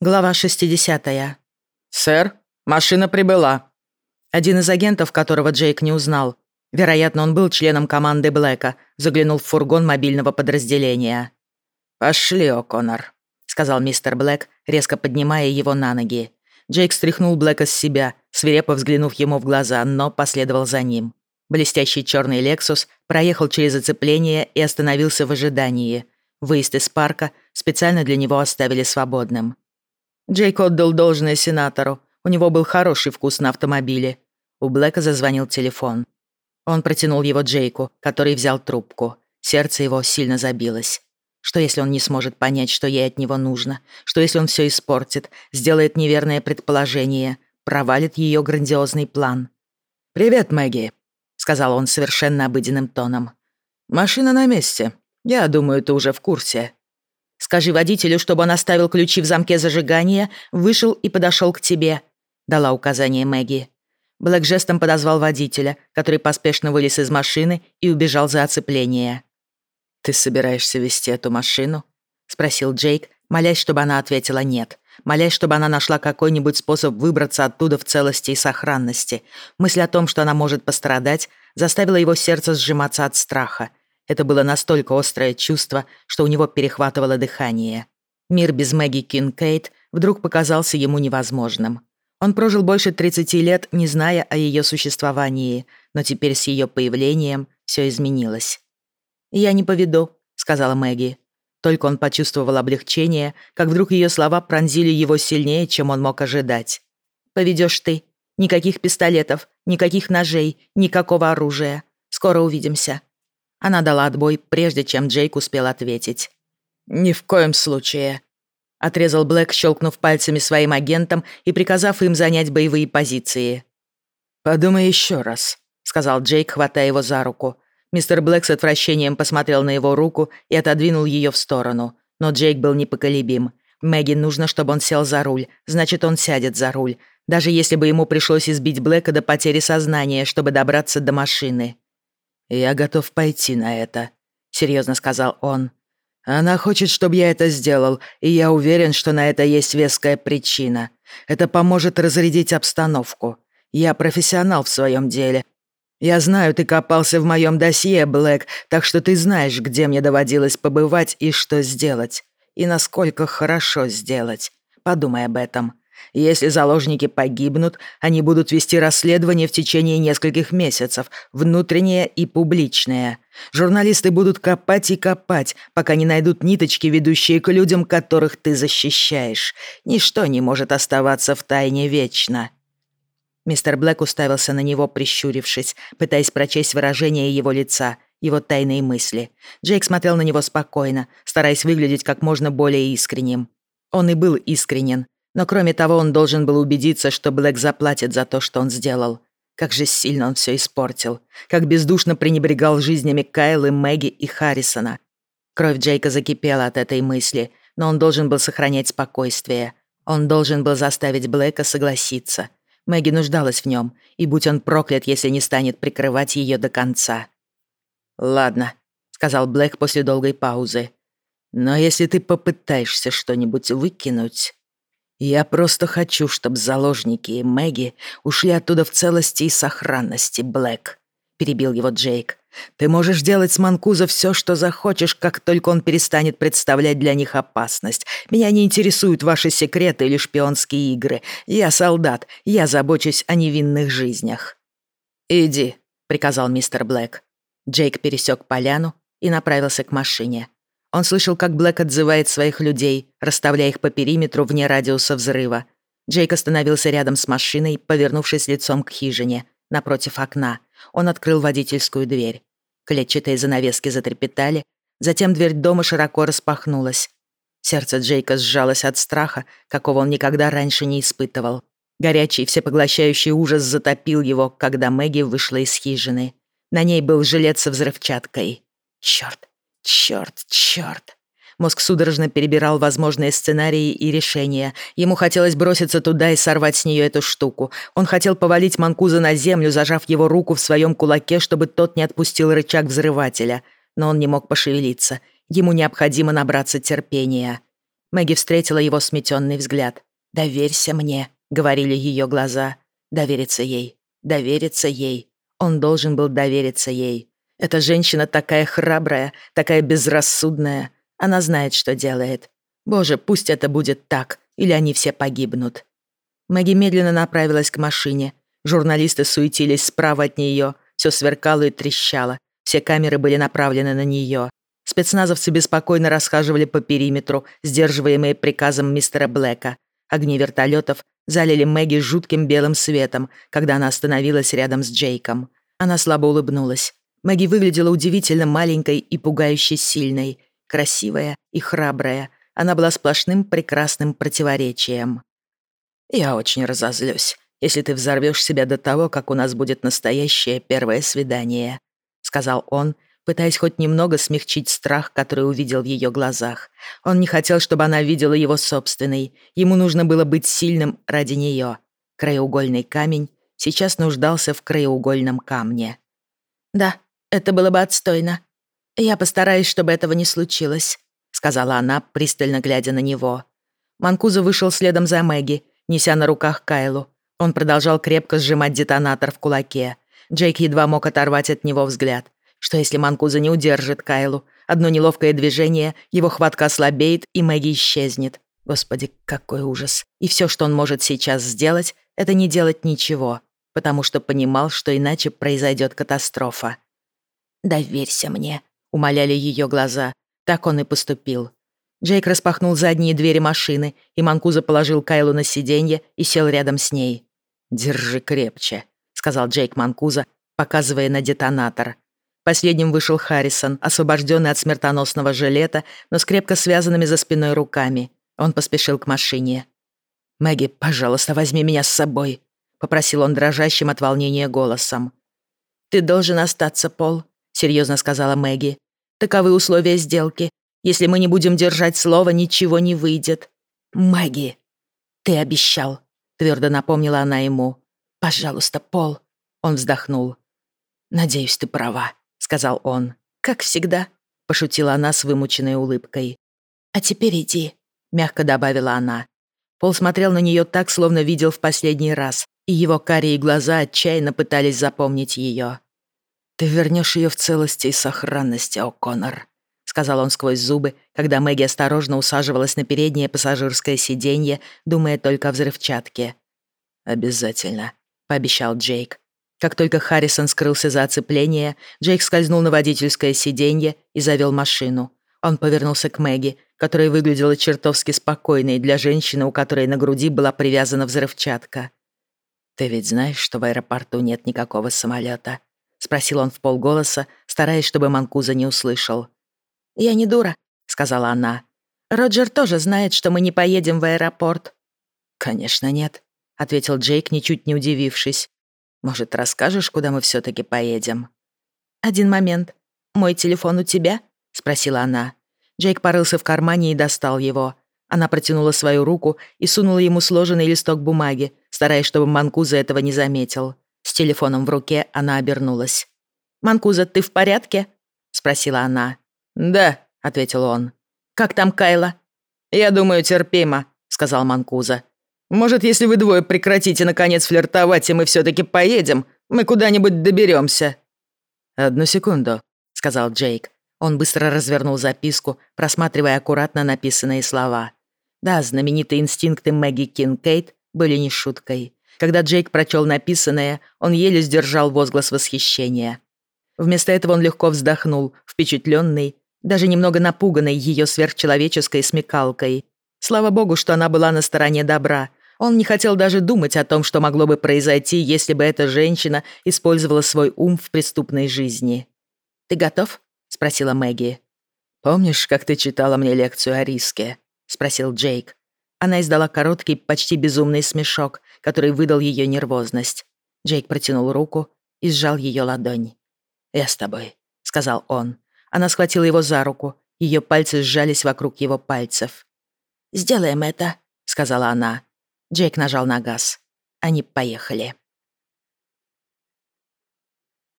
Глава 60. «Сэр, машина прибыла». Один из агентов, которого Джейк не узнал, вероятно, он был членом команды Блэка, заглянул в фургон мобильного подразделения. «Пошли, О'Коннор», — сказал мистер Блэк, резко поднимая его на ноги. Джейк стряхнул Блэка с себя, свирепо взглянув ему в глаза, но последовал за ним. Блестящий черный «Лексус» проехал через оцепление и остановился в ожидании. Выезд из парка специально для него оставили свободным. Джейк отдал должное сенатору. У него был хороший вкус на автомобиле. У Блэка зазвонил телефон. Он протянул его Джейку, который взял трубку. Сердце его сильно забилось. Что если он не сможет понять, что ей от него нужно? Что если он все испортит, сделает неверное предположение, провалит ее грандиозный план? «Привет, Мэгги», — сказал он совершенно обыденным тоном. «Машина на месте. Я думаю, ты уже в курсе. Скажи водителю, чтобы он оставил ключи в замке зажигания, вышел и подошел к тебе», — дала указание Мэгги. Блэк жестом подозвал водителя, который поспешно вылез из машины и убежал за оцепление. «Ты собираешься вести эту машину?» — спросил Джейк, молясь, чтобы она ответила «нет», молясь, чтобы она нашла какой-нибудь способ выбраться оттуда в целости и сохранности. Мысль о том, что она может пострадать, заставила его сердце сжиматься от страха. Это было настолько острое чувство, что у него перехватывало дыхание. Мир без Мэгги Кинкейт вдруг показался ему невозможным. Он прожил больше 30 лет, не зная о ее существовании, но теперь с ее появлением все изменилось. «Я не поведу», — сказала Мэгги. Только он почувствовал облегчение, как вдруг ее слова пронзили его сильнее, чем он мог ожидать. «Поведешь ты. Никаких пистолетов, никаких ножей, никакого оружия. Скоро увидимся. Она дала отбой, прежде чем Джейк успел ответить. «Ни в коем случае», — отрезал Блэк, щелкнув пальцами своим агентам и приказав им занять боевые позиции. «Подумай еще раз», — сказал Джейк, хватая его за руку. Мистер Блэк с отвращением посмотрел на его руку и отодвинул ее в сторону. Но Джейк был непоколебим. Мэгги нужно, чтобы он сел за руль, значит, он сядет за руль, даже если бы ему пришлось избить Блэка до потери сознания, чтобы добраться до машины. «Я готов пойти на это», — серьезно сказал он. «Она хочет, чтобы я это сделал, и я уверен, что на это есть веская причина. Это поможет разрядить обстановку. Я профессионал в своем деле. Я знаю, ты копался в моем досье, Блэк, так что ты знаешь, где мне доводилось побывать и что сделать. И насколько хорошо сделать. Подумай об этом. Если заложники погибнут, они будут вести расследование в течение нескольких месяцев, внутреннее и публичное. Журналисты будут копать и копать, пока не найдут ниточки, ведущие к людям, которых ты защищаешь. Ничто не может оставаться в тайне вечно». Мистер Блэк уставился на него, прищурившись, пытаясь прочесть выражение его лица, его тайные мысли. Джейк смотрел на него спокойно, стараясь выглядеть как можно более искренним. Он и был искренен, но кроме того, он должен был убедиться, что Блэк заплатит за то, что он сделал. Как же сильно он все испортил. Как бездушно пренебрегал жизнями Кайлы, Мэгги и Харрисона. Кровь Джейка закипела от этой мысли, но он должен был сохранять спокойствие. Он должен был заставить Блэка согласиться. Мэгги нуждалась в нем, и будь он проклят, если не станет прикрывать ее до конца. «Ладно», — сказал Блэк после долгой паузы. «Но если ты попытаешься что-нибудь выкинуть...» Я просто хочу, чтобы заложники и Мэгги ушли оттуда в целости и сохранности, Блэк», — перебил его Джейк. «Ты можешь делать с Манкуза все, что захочешь, как только он перестанет представлять для них опасность. Меня не интересуют ваши секреты или шпионские игры. Я солдат, я забочусь о невинных жизнях». «Иди», — приказал мистер Блэк. Джейк пересек поляну и направился к машине. Он слышал, как Блэк отзывает своих людей, расставляя их по периметру вне радиуса взрыва. Джейк остановился рядом с машиной, повернувшись лицом к хижине, напротив окна. Он открыл водительскую дверь. Клетчатые занавески затрепетали, затем дверь дома широко распахнулась. Сердце Джейка сжалось от страха, какого он никогда раньше не испытывал. Горячий, всепоглощающий ужас затопил его, когда Мэгги вышла из хижины. На ней был жилет со взрывчаткой. Чёрт, Черт, черт. Мозг судорожно перебирал возможные сценарии и решения. Ему хотелось броситься туда и сорвать с нее эту штуку. Он хотел повалить Манкуза на землю, зажав его руку в своем кулаке, чтобы тот не отпустил рычаг взрывателя. Но он не мог пошевелиться. Ему необходимо набраться терпения. Мэгги встретила его сметенный взгляд. «Доверься мне», — говорили ее глаза. «Довериться ей, довериться ей. Он должен был довериться ей. Эта женщина такая храбрая, такая безрассудная. Она знает, что делает. Боже, пусть это будет так, или они все погибнут». Мэгги медленно направилась к машине. Журналисты суетились справа от нее, все сверкало и трещало. Все камеры были направлены на нее. Спецназовцы беспокойно расхаживали по периметру, сдерживаемые приказом мистера Блэка. Огни вертолетов залили Мэгги жутким белым светом, когда она остановилась рядом с Джейком. Она слабо улыбнулась. Мэгги выглядела удивительно маленькой и пугающе сильной, красивая и храбрая. Она была сплошным прекрасным противоречием. «Я очень разозлюсь, если ты взорвешь себя до того, как у нас будет настоящее первое свидание», — сказал он, пытаясь хоть немного смягчить страх, который увидел в ее глазах. Он не хотел, чтобы она видела его собственный. Ему нужно было быть сильным ради нее. Краеугольный камень сейчас нуждался в краеугольном камне. «Да, это было бы отстойно. Я постараюсь, чтобы этого не случилось», — сказала она, пристально глядя на него. Манкуза вышел следом за Мэгги, неся на руках Кайлу. Он продолжал крепко сжимать детонатор в кулаке. Джейк едва мог оторвать от него взгляд. Что если Манкуза не удержит Кайлу? Одно неловкое движение, его хватка ослабеет, и Мэгги исчезнет. Господи, какой ужас. И все, что он может сейчас сделать, это не делать ничего, потому что понимал, что иначе произойдет катастрофа. «Доверься мне», — умоляли ее глаза. Так он и поступил. Джейк распахнул задние двери машины, и Манкуза положил Кайлу на сиденье и сел рядом с ней. «Держи крепче», — сказал Джейк Манкуза, показывая на детонатор. Последним вышел Харрисон, освобожденный от смертоносного жилета, но с крепко связанными за спиной руками. Он поспешил к машине. «Мэгги, пожалуйста, возьми меня с собой», — попросил он дрожащим от волнения голосом. «Ты должен остаться, Пол», — серьезно сказала Мэгги. «Таковы условия сделки. Если мы не будем держать слово, ничего не выйдет». «Мэгги!» «Ты обещал», — твердо напомнила она ему. «Пожалуйста, Пол». Он вздохнул. «Надеюсь, ты права», сказал он. «Как всегда», — пошутила она с вымученной улыбкой. «А теперь иди», — мягко добавила она. Пол смотрел на нее так, словно видел в последний раз, и его карие глаза отчаянно пытались запомнить ее. «Ты вернешь ее в целости и сохранности, О'Коннор», — сказал он сквозь зубы, когда Мэгги осторожно усаживалась на переднее пассажирское сиденье, думая только о взрывчатке. «Обязательно», — пообещал Джейк. Как только Харрисон скрылся за оцепление, Джейк скользнул на водительское сиденье и завел машину. Он повернулся к Мэгги, которая выглядела чертовски спокойной для женщины, у которой на груди была привязана взрывчатка. «Ты ведь знаешь, что в аэропорту нет никакого самолета? Спросил он в полголоса, стараясь, чтобы Манкуза не услышал. «Я не дура», — сказала она. «Роджер тоже знает, что мы не поедем в аэропорт». «Конечно нет», — ответил Джейк, ничуть не удивившись. Может, расскажешь, куда мы все таки поедем?» «Один момент. Мой телефон у тебя?» — спросила она. Джейк порылся в кармане и достал его. Она протянула свою руку и сунула ему сложенный листок бумаги, стараясь, чтобы Манкуза этого не заметил. Телефоном в руке она обернулась. «Манкуза, ты в порядке?» — спросила она. «Да», — ответил он. «Как там Кайла?» «Я думаю, терпимо», — сказал Манкуза. Может, если вы двое прекратите наконец флиртовать, и мы все-таки поедем, мы куда-нибудь доберемся. «Одну секунду», — сказал Джейк. Он быстро развернул записку, просматривая аккуратно написанные слова. Да, знаменитые инстинкты Мэгги Кинкейт были не шуткой. Когда Джейк прочел написанное, он еле сдержал возглас восхищения. Вместо этого он легко вздохнул, впечатленный, даже немного напуганный ее сверхчеловеческой смекалкой. Слава богу, что она была на стороне добра, он не хотел даже думать о том, что могло бы произойти, если бы эта женщина использовала свой ум в преступной жизни. «Ты готов?» — спросила Мэгги. «Помнишь, как ты читала мне лекцию о риске?» — спросил Джейк. Она издала короткий, почти безумный смешок, который выдал ее нервозность. Джейк протянул руку и сжал ее ладонь. «Я с тобой», — сказал он. Она схватила его за руку. Ее пальцы сжались вокруг его пальцев. «Сделаем это», — сказала она. Джейк нажал на газ. Они поехали.